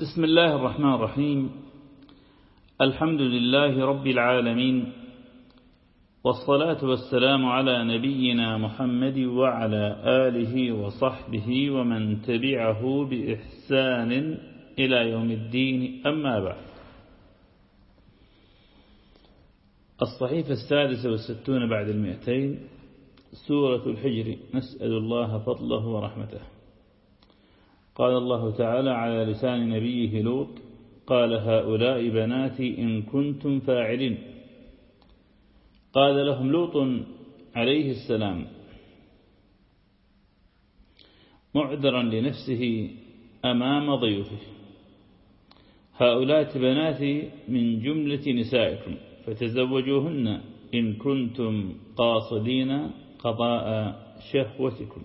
بسم الله الرحمن الرحيم. الحمد لله رب العالمين والصلاة والسلام على نبينا محمد وعلى آله وصحبه ومن تبعه بإحسان إلى يوم الدين. أما بعد الصحيفة السادسة والستون بعد المئتين سورة الحجر نسأل الله فضله ورحمته. قال الله تعالى على لسان نبيه لوط قال هؤلاء بناتي إن كنتم فاعلين. قال لهم لوط عليه السلام معذرا لنفسه أمام ضيوفه. هؤلاء بناتي من جملة نسائكم فتزوجوهن إن كنتم قاصدين قضاء شهوتكم.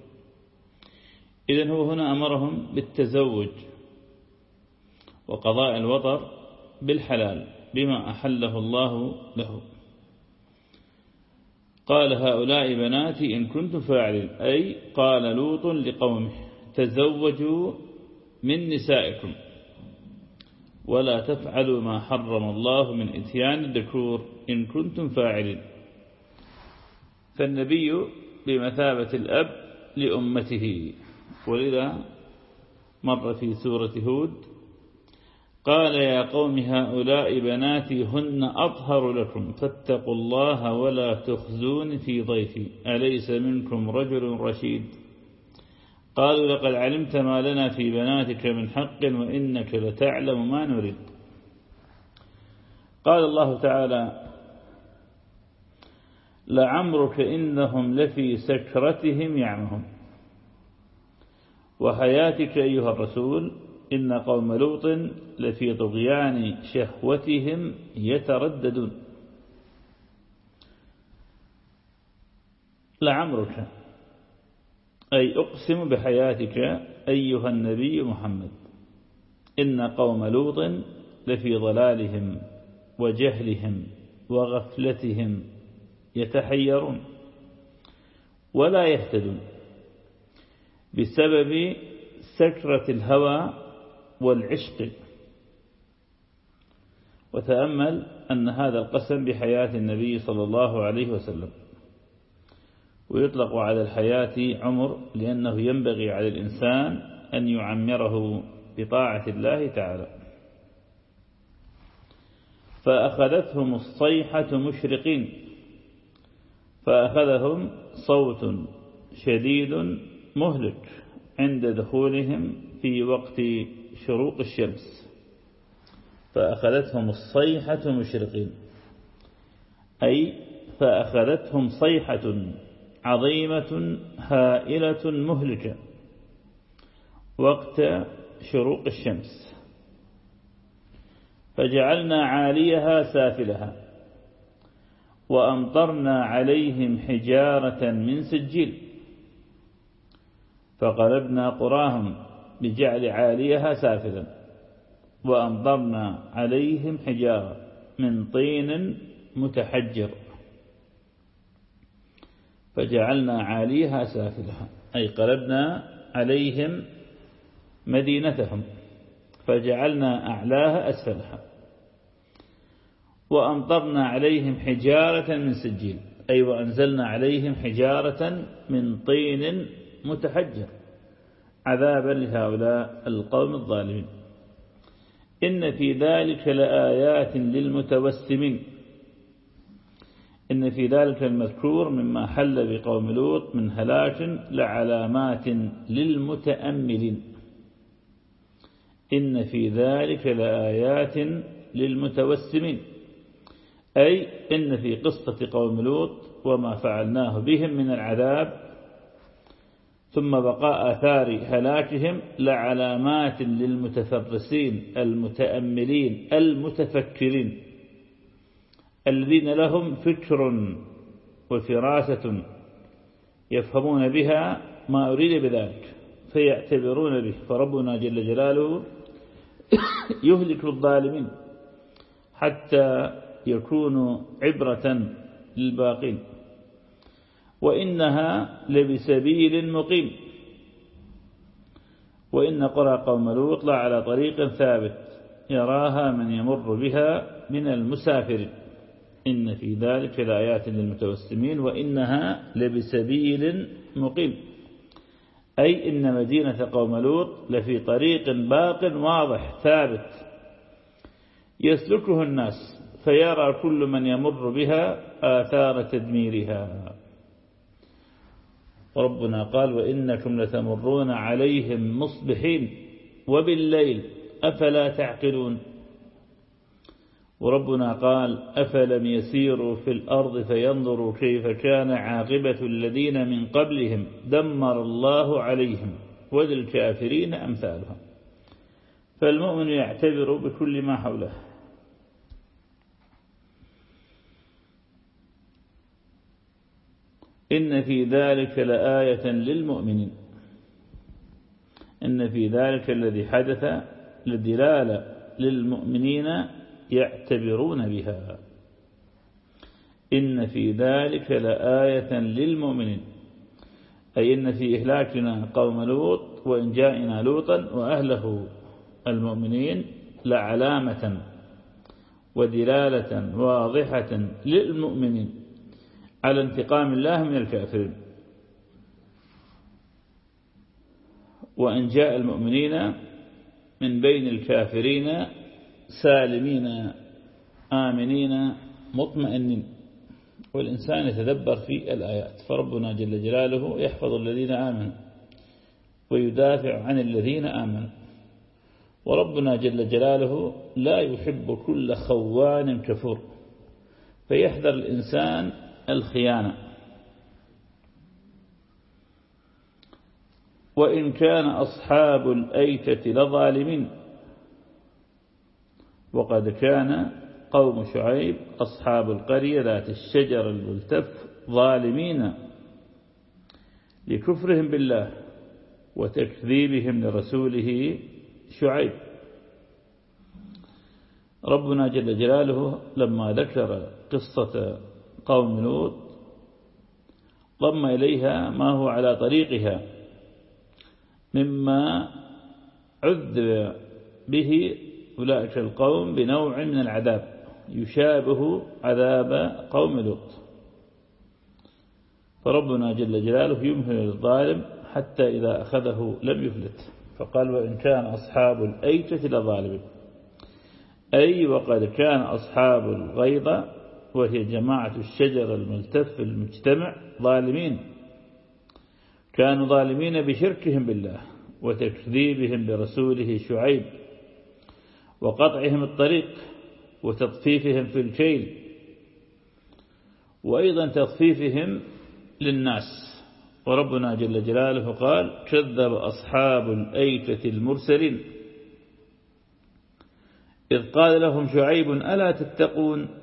إذن هو هنا أمرهم بالتزوج وقضاء الوطر بالحلال بما أحله الله له. قال هؤلاء بناتي إن كنتم فاعلين أي قال لوط لقومه تزوجوا من نسائكم. ولا تفعلوا ما حرم الله من إتيان الذكور إن كنتم فاعلين. فالنبي بمثابة الأب لأمته. ولذا مر في سورة هود قال يا قوم هؤلاء بناتي هن أطهر لكم فاتقوا الله ولا تخزون في ضيفي أليس منكم رجل رشيد؟ قالوا لقد علمت ما لنا في بناتك من حق وإنك لتعلم ما نريد. قال الله تعالى لعمرك إنهم لفي سكرتهم يعمهم وحياتك أيها الرسول إن قوم لوط لفي طغيان شهوتهم يترددون. لعمرك أي أقسم بحياتك أيها النبي محمد إن قوم لوط لفي ضلالهم وجهلهم وغفلتهم يتحيرون ولا يهتدون. بسبب سكرة الهوى والعشق. وتأمل أن هذا القسم بحياة النبي صلى الله عليه وسلم. ويطلق على الحياة عمر لأنه ينبغي على الإنسان أن يعمره بطاعة الله تعالى. فأخذتهم الصيحة مشرقين فأخذهم صوت شديد مهلك عند دخولهم في وقت شروق الشمس. فأخذتهم الصيحة مشرقين. أي فأخذتهم صيحة عظيمة هائلة مهلكة وقت شروق الشمس. فجعلنا عاليها سافلها وأمطرنا عليهم حجارة من سجيل. فقلبنا قراهم بجعل عاليها سافلا وأمطرنا عليهم حجارة من طين متحجر. فجعلنا عاليها سافلها أي قلبنا عليهم مدينتهم فجعلنا أعلاها أسفلها. وأمطرنا عليهم حجارة من سجيل أي وأنزلنا عليهم حجارة من طين متحجر. عذابا لهؤلاء القوم الظالمين. إن في ذلك لآيات للمتوسمين. إن في ذلك المذكور مما حل بقوم لوط من هلاك لعلامات للمتأملين. إن في ذلك لآيات للمتوسمين. أي إن في قصة قوم لوط وما فعلناه بهم من العذاب ثم بقاء آثار هلاكهم لعلامات للمتفرسين المتأملين المتفكرين الذين لهم فكر وفراسة يفهمون بها ما أريد بذلك فيعتبرون به فربنا جل جلاله يهلك الظالمين حتى يكونوا عبرة للباقين. وإنها لبسبيل مقيم. وإن قرى قوم لوط على طريق ثابت يراها من يمر بها من المسافر. إن في ذلك لآيات للمتوسمين وإنها لبسبيل مقيم. أي إن مدينة قوم لوط لفي طريق باق واضح ثابت. يسلكه الناس فيرى كل من يمر بها آثار تدميرها. ربنا قال وإنكم لتمرون عليهم مصبحين وبالليل أفلا تعقلون وربنا قال أفلم يسيروا في الأرض فينظروا كيف كان عاقبة الذين من قبلهم دمر الله عليهم وللكافرين أمثالهم فالمؤمن يعتبر بكل ما حوله إن في ذلك لآية للمؤمنين. إن في ذلك الذي حدث لدلالة للمؤمنين يعتبرون بها. إن في ذلك لآية للمؤمنين. أي إن في إهلاكنا قوم لوط وإنجائنا لوطا وأهله المؤمنين لعلامة ودلالة واضحة للمؤمنين. على انتقام الله من الكافرين. وأن جاء المؤمنين من بين الكافرين سالمين آمنين مطمئنين. والإنسان يتدبر في الآيات. فربنا جل جلاله يحفظ الذين آمنوا ويدافع عن الذين آمنوا. وربنا جل جلاله لا يحب كل خوان كفور. فيحذر الإنسان الخيانة. وإن كان أصحاب الأيكة لظالمين وقد كان قوم شعيب أصحاب القرية ذات الشجر الملتف ظالمين لكفرهم بالله وتكذيبهم لرسوله شعيب. ربنا جل جلاله لما ذكر قصة قوم لوط ضم إليها ما هو على طريقها مما عذب به أولئك القوم بنوع من العذاب يشابه عذاب قوم لوط. فربنا جل جلاله يمهل الظالم حتى إذا أخذه لم يفلت. فقال وإن كان أصحاب الأيكة لظالمين أي وقد كان أصحاب الغيضة وهي جماعة الشجر الملتف المجتمع ظالمين. كانوا ظالمين بشركهم بالله وتكذيبهم برسوله شعيب وقطعهم الطريق وتطفيفهم في الكيل وأيضا تطفيفهم للناس. وربنا جل جلاله قال كذب أصحاب الأيكة المرسلين. إذ قال لهم شعيب ألا تتقون؟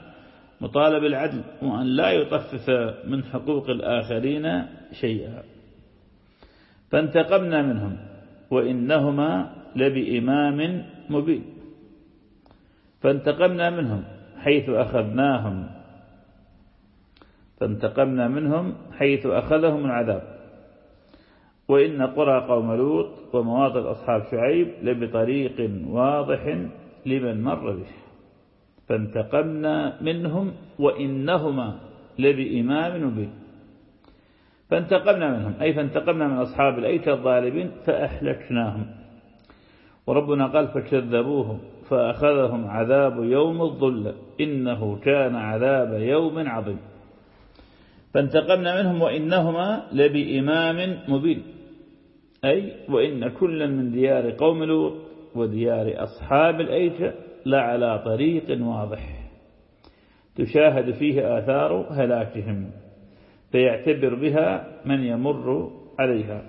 مطالب العدل وأن لا يطفف من حقوق الآخرين شيئا. فانتقمنا منهم وإنهما لبإمام مبين. فانتقمنا منهم حيث أخذناهم. فانتقمنا منهم حيث أخذهم العذاب. وإن قرى قوم لوط ومواطن أصحاب شعيب لبطريق واضح لمن مر به. فانتقمنا منهم وإنهما لبإمام مبين. فانتقمنا منهم أي فانتقمنا من أصحاب الأيكة الظالمين فأهلكناهم. وربنا قال فكذبوهم فأخذهم عذاب يوم الظلة إنه كان عذاب يوم عظيم. فانتقمنا منهم وإنهما لبإمام مبين أي وإن كلا من ديار قوم لوط وديار أصحاب الأيكة لعلى طريق واضح. تشاهد فيه آثار هلاكهم فيعتبر بها من يمر عليها.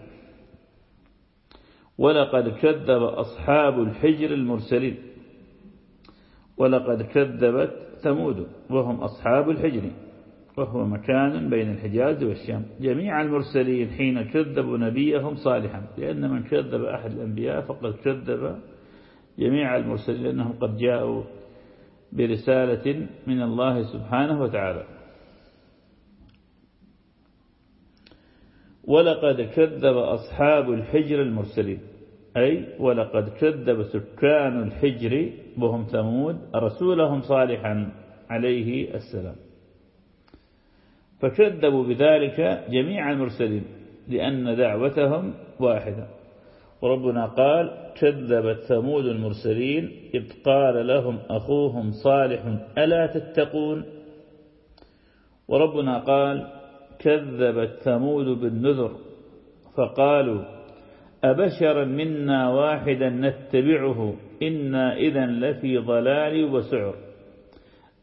ولقد كذب أصحاب الحجر المرسلين. ولقد كذبت ثمود وهم أصحاب الحجر. وهو مكان بين الحجاز والشام. جميع المرسلين حين كذبوا نبيهم صالحا لأن من كذب أحد الأنبياء فقد كذب جميع المرسلين لأنهم قد جاءوا برسالة من الله سبحانه وتعالى. ولقد كذب أصحاب الحجر المرسلين. أي ولقد كذب سكان الحجر وهم ثمود رسولهم صالحا عليه السلام. فكذبوا بذلك جميع المرسلين لأن دعوتهم واحدة. وربنا قال كذبت ثمود المرسلين إذ قال لهم أخوهم صالح ألا تتقون؟ وربنا قال كذبت ثمود بالنذر فقالوا أبشرا منا واحدا نتبعه إنا إذا لفي ضلال وسعر.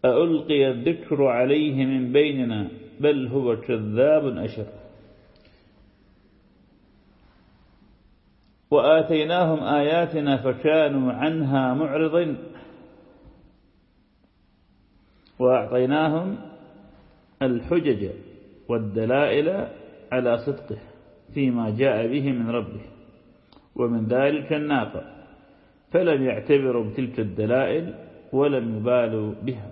ألقي الذكر عليه من بيننا بل هو كذاب أشر. وآتيناهم آياتنا فكانوا عنها معرضين. وأعطيناهم الحجج والدلائل على صدقه فيما جاء به من ربه ومن ذلك الناقة. فلم يعتبروا بتلك الدلائل ولم يبالوا بها.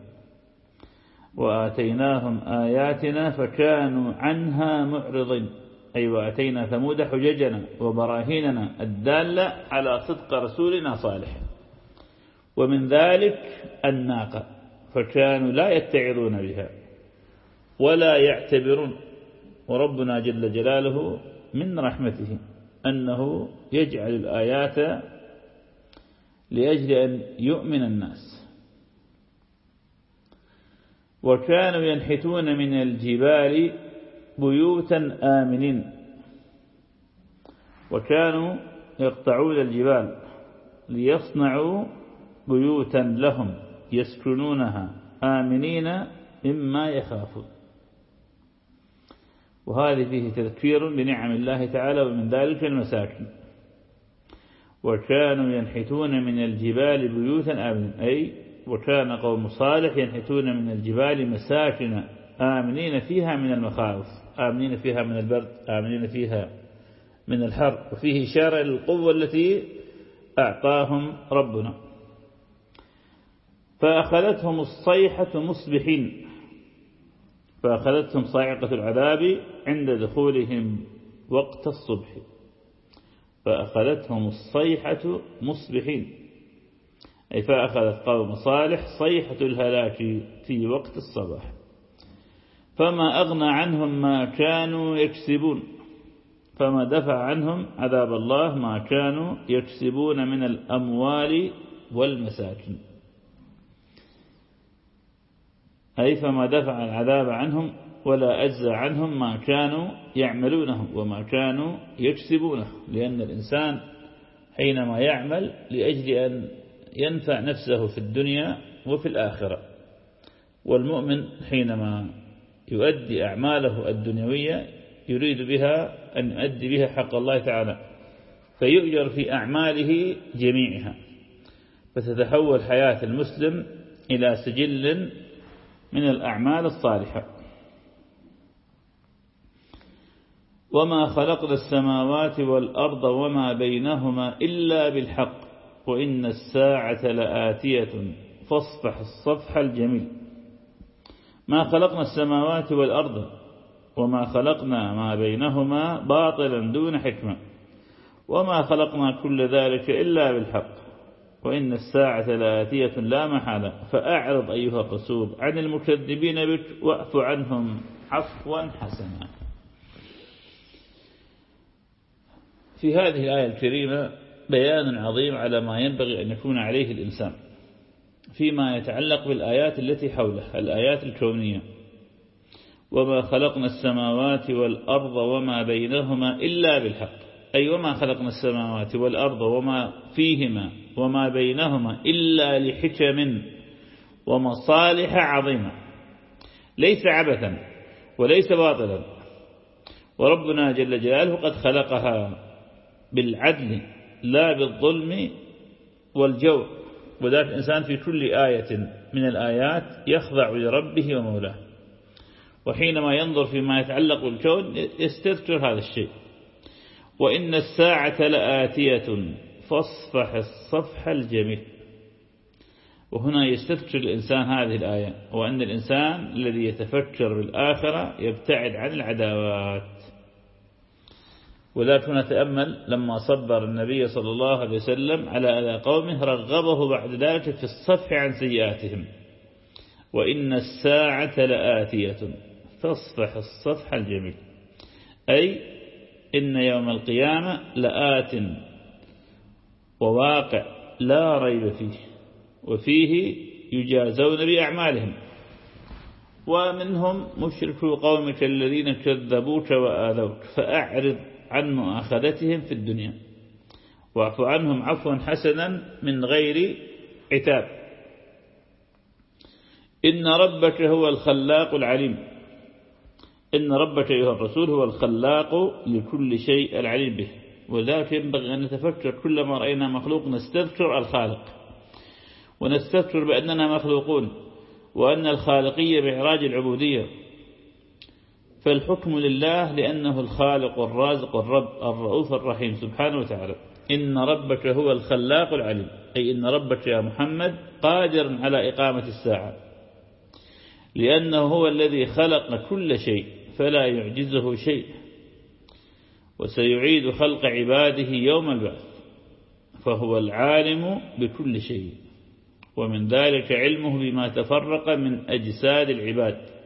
وآتيناهم آياتنا فكانوا عنها معرضين. أي وآتينا ثمود حججنا وبراهيننا الدالة على صدق رسولنا صالح. ومن ذلك الناقة فكانوا لا يتعظون بها ولا يعتبرون. وربنا جل جلاله من رحمته أنه يجعل الآيات لأجل أن يؤمن الناس. وكانوا ينحتون من الجبال بيوتا آمنين. وكانوا يقطعون الجبال ليصنعوا بيوتا لهم يسكنونها. آمنين مما يخافون. وهذه فيه تذكير بنعم الله تعالى ومن ذلك المساكن. وكانوا ينحتون من الجبال بيوتا آمنين. أي وكان قوم صالح ينحتون من الجبال مساكن آمنين فيها من المخاوف. آمنين فيها من البرد آمنين فيها من الحر وفيه إشارة للقوة التي أعطاهم ربنا. فأخذتهم الصيحة مصبحين. فأخذتهم صاعقة العذاب عند دخولهم وقت الصبح. فأخذتهم الصيحة مصبحين. أي فأخذت قوم صالح صيحة الهلاك في وقت الصباح. فما أغنى عنهم ما كانوا يكسبون. فما دفع عنهم عذاب الله ما كانوا يكسبون من الأموال والمساكن أي فما دفع العذاب عنهم ولا أجزى عنهم ما كانوا يعملونه وما كانوا يكسبونه. لأن الإنسان حينما يعمل لأجل أن ينفع نفسه في الدنيا وفي الآخرة. والمؤمن حينما يؤدي أعماله الدنيوية يريد بها أن يؤدي بها حق الله تعالى. فيؤجر في أعماله جميعها. فتتحول حياة المسلم إلى سجل من الأعمال الصالحة. وما خلقنا السماوات والأرض وما بينهما إلا بالحق وإن الساعة لآتية فاصفح الصفح الجميل. ما خلقنا السماوات والأرض وما خلقنا ما بينهما باطلا دون حكمة وما خلقنا كل ذلك إلا بالحق وإن الساعة لآتية لا محالة. فأعرض أيها الرسول عن المكذبين بك واعف عنهم عفوا حسنا. في هذه الآية الكريمة بيان عظيم على ما ينبغي أن يكون عليه الإنسان. فيما يتعلق بالآيات التي حوله الآيات الكونية. وما خلقنا السماوات والأرض وما بينهما إلا بالحق. أي وما خلقنا السماوات والأرض وما فيهما وما بينهما إلا لحكم ومصالح عظيمة. ليس عبثا وليس باطلا. وربنا جل جلاله قد خلقها بالعدل لا بالظلم والجور. وذلك الإنسان في كل آية من الآيات يخضع لربه ومولاه. وحينما ينظر فيما يتعلق بالكون يستذكر هذا الشيء. وإن الساعة لآتية فاصفح الصفح الجميل. وهنا يستذكر الإنسان هذه الآية. وأن الإنسان الذي يتفكر بالآخرة يبتعد عن العداوات. وذلك هنا تأمل لما صبر النبي صلى الله عليه وسلم على أذى قومه رغبه بعد ذلك في الصفح عن سيئاتهم. وإن الساعة لآتية. فاصفح الصفح الجميل. أي إن يوم القيامة لآت وواقع لا ريب فيه. وفيه يجازون بأعمالهم. ومنهم مشركو قومك الذين كذبوك وآذوك. فأعرض عن مؤاخذتهم في الدنيا. واعف عنهم عفوا حسنا من غير عتاب. إن ربك هو الخلاق العليم. إن ربك أيها الرسول هو الخلاق لكل شيء العليم به. وذلك ينبغي أن نتفكر كلما رأينا مخلوق نستذكر الخالق. ونستذكر بأننا مخلوقون وأن الخالقية بإعراج العبودية. فالحكم لله لأنه الخالق الرازق الرب الرؤوف الرحيم سبحانه وتعالى. إن ربك هو الخلاق العليم. أي إن ربك يا محمد قادر على إقامة الساعة. لأنه هو الذي خلق كل شيء فلا يعجزه شيء. وسيعيد خلق عباده يوم البعث. فهو العالم بكل شيء. ومن ذلك علمه بما تفرق من أجساد العباد.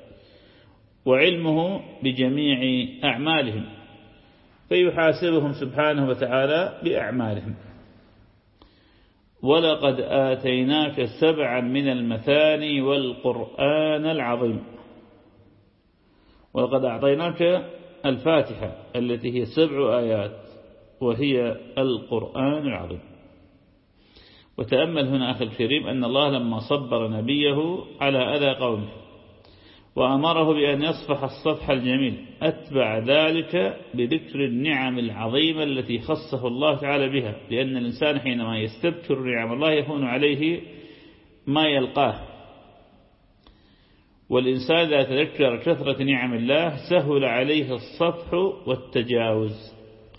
وعلمه بجميع أعمالهم فيحاسبهم سبحانه وتعالى بأعمالهم. ولقد آتيناك سبعا من المثاني والقرآن العظيم. ولقد أعطيناك الفاتحة التي هي سبع آيات وهي القرآن العظيم. وتأمل هنا أخي الكريم أن الله لما صبر نبيه على أذى قومه. وأمره بأن يصفح الصفح الجميل. أتبع ذلك بذكر النعم العظيمة التي خصه الله تعالى بها. لأن الإنسان حينما يستذكر نعم الله يهون عليه ما يلقاه. والإنسان إذا تذكر كثرة نعم الله سهل عليه الصفح والتجاوز.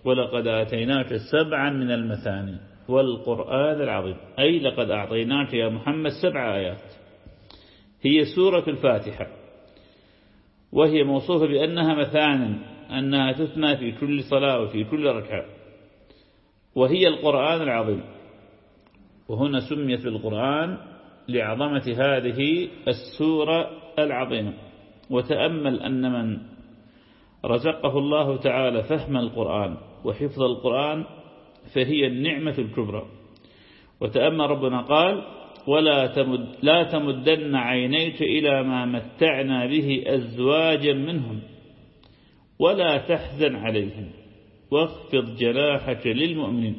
ولقد آتيناك سبعا من المثاني والقرآن العظيم. أي لقد أعطيناك يا محمد سبع آيات. هي سورة الفاتحة. وهي موصوفة بأنها مثانا أنها تثنى في كل صلاة وفي كل ركعة. وهي القرآن العظيم. وهنا سميت بالقرآن لعظمة هذه السورة العظيمة. وتأمل أن من رزقه الله تعالى فهم القرآن وحفظ القرآن فهي النعمة الكبرى. وتأمل ربنا قال ولا تمد لا تمدن عينيك إلى ما متعنا به أزواجا منهم ولا تحزن عليهم واخفض جناحك للمؤمنين.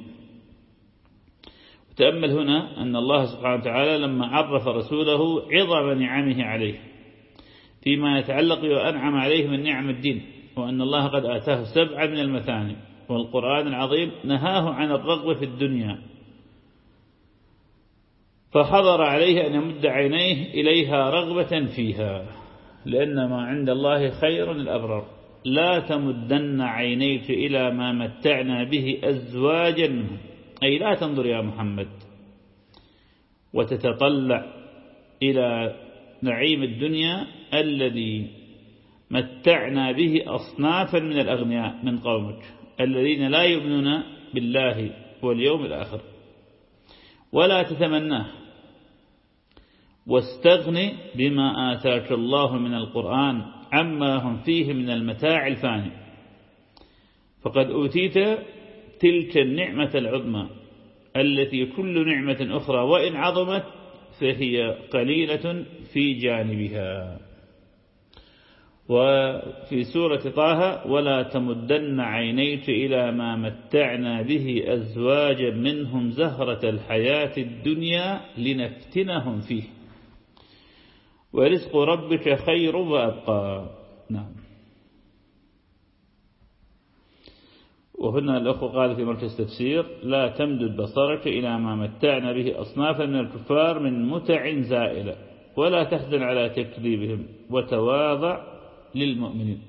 تأمل هنا أن الله سبحانه وتعالى لما عرف رسوله عظم نعمه عليه فيما يتعلق وأنعم عليه من نعم الدين وأن الله قد آتاه سبعا من المثاني والقرآن العظيم نهاه عن الرغبة في الدنيا. فحضر عليه أن يمد عينيه إليها رغبة فيها لأن ما عند الله خير الأبرار. لا تمدن عينيك إلى ما متعنا به أزواجا. أي لا تنظر يا محمد وتتطلع إلى نعيم الدنيا الذي متعنا به أصنافا من الأغنياء من قومك الذين لا يؤمنون بالله واليوم الآخر. ولا تتمناه. واستغن بما آتاك الله من القرآن عما هم فيه من المتاع الفاني. فقد أوتيت تلك النعمة العظمى التي كل نعمة أخرى وإن عظمت فهي قليلة في جانبها. وفي سورة طه ولا تمدن عينيك إلى ما متعنا به أزواجا منهم زهرة الحياة الدنيا لنفتنهم فيه. ورزق ربك خير وأبقى. نعم. وهنا الأخوة قال في مركز تفسير لا تمدد بصرك إلى ما متعنا به أصنافا من الكفار من متع زائلة ولا تحزن على تكذيبهم وتواضع للمؤمنين.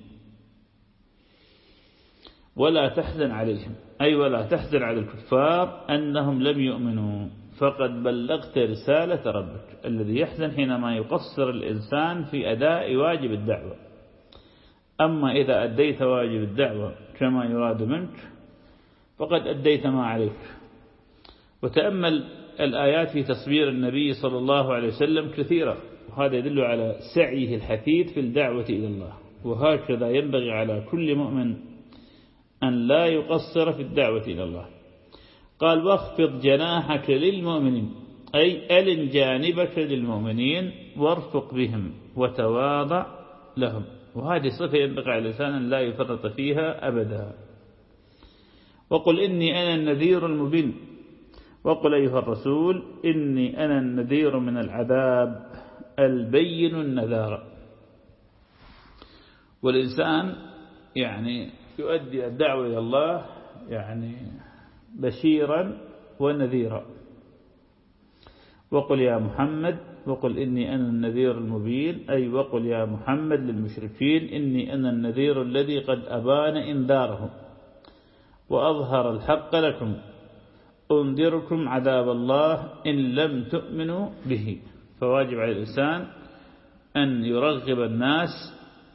ولا تحزن عليهم أي ولا تحزن على الكفار أنهم لم يؤمنوا. فقد بلغت رسالة ربك الذي يحزن حينما يقصر الإنسان في أداء واجب الدعوة. أما إذا أديت واجب الدعوة كما يراد منك فقد أديت ما عليك. وتأمل الآيات في تصوير النبي صلى الله عليه وسلم كثيرة وهذا يدل على سعيه الحثيث في الدعوة إلى الله. وهكذا ينبغي على كل مؤمن أن لا يقصر في الدعوة إلى الله. قال واخفض جناحك للمؤمنين. أي ألن جانبك للمؤمنين وارفق بهم وتواضع لهم. وهذه صفة ينبغي على أن لا يفرط فيها أبدا. وقل إني أنا النذير المبين. وقل أيها الرسول إني أنا النذير من العذاب البين النذار. والإنسان يعني يؤدي الدعوة إلى الله يعني بشيرا ونذيرا. وقل يا محمد وقل إني أنا النذير المبين أي وقل يا محمد للمشركين إني أنا النذير الذي قد أبان إنذارهم. وأظهر الحق لكم أنذركم عذاب الله إن لم تؤمنوا به. فواجب على الإنسان أن يرغب الناس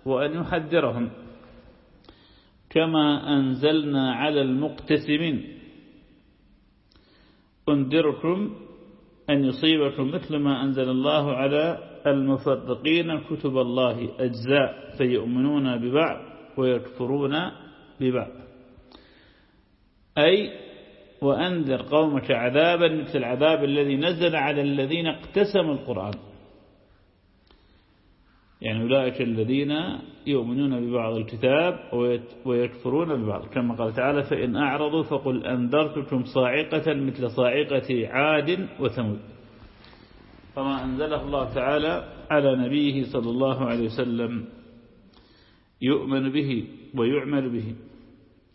وأن يحذرهم. كما أنزلنا على المقتسمين. أنذركم أن يصيبكم مثل ما أنزل الله على المفرقين كتب الله أجزاء فيؤمنون ببعض ويكفرون ببعض. أي وأنذر قومك عذابا مثل العذاب الذي نزل على الذين اقتسموا القرآن. يعني أولئك الذين يؤمنون ببعض الكتاب ويكفرون ببعض. كما قال تعالى فإن أعرضوا فقل أنذرتكم صاعقة مثل صاعقة عاد وثمود. فما أنزله الله تعالى على نبيه صلى الله عليه وسلم يؤمن به ويعمل به.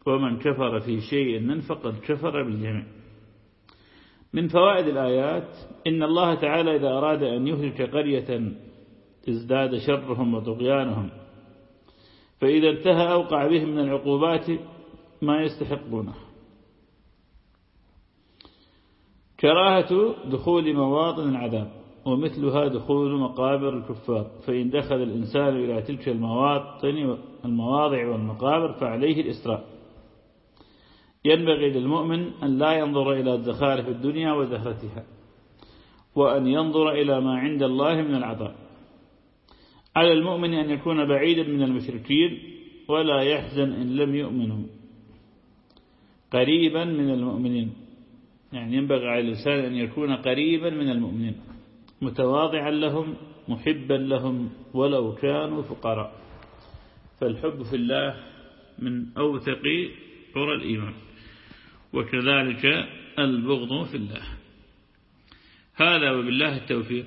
ومن كفر في شيء فقد كفر بالجميع. من فوائد الآيات إن الله تعالى إذا أراد أن يهلك قرية ازداد شرهم وطغيانهم. فإذا انتهى أوقع بهم من العقوبات ما يستحقونه. كراهة دخول مواطن العذاب ومثلها دخول مقابر الكفار. فإن دخل الإنسان إلى تلك المواطن المواضع والمقابر فعليه الإسراء. ينبغي للمؤمن أن لا ينظر إلى الزخارف الدنيا وزهرتها وأن ينظر إلى ما عند الله من العطاء على المؤمن أن يكون بعيدا من المشركين ولا يحزن إن لم يؤمنوا. قريبا من المؤمنين. يعني ينبغي على الإنسان أن يكون قريبا من المؤمنين. متواضعا لهم محبا لهم ولو كانوا فقراء. فالحب في الله من أوثق قرى الإيمان. وكذلك البغض في الله. هذا وبالله التوفيق.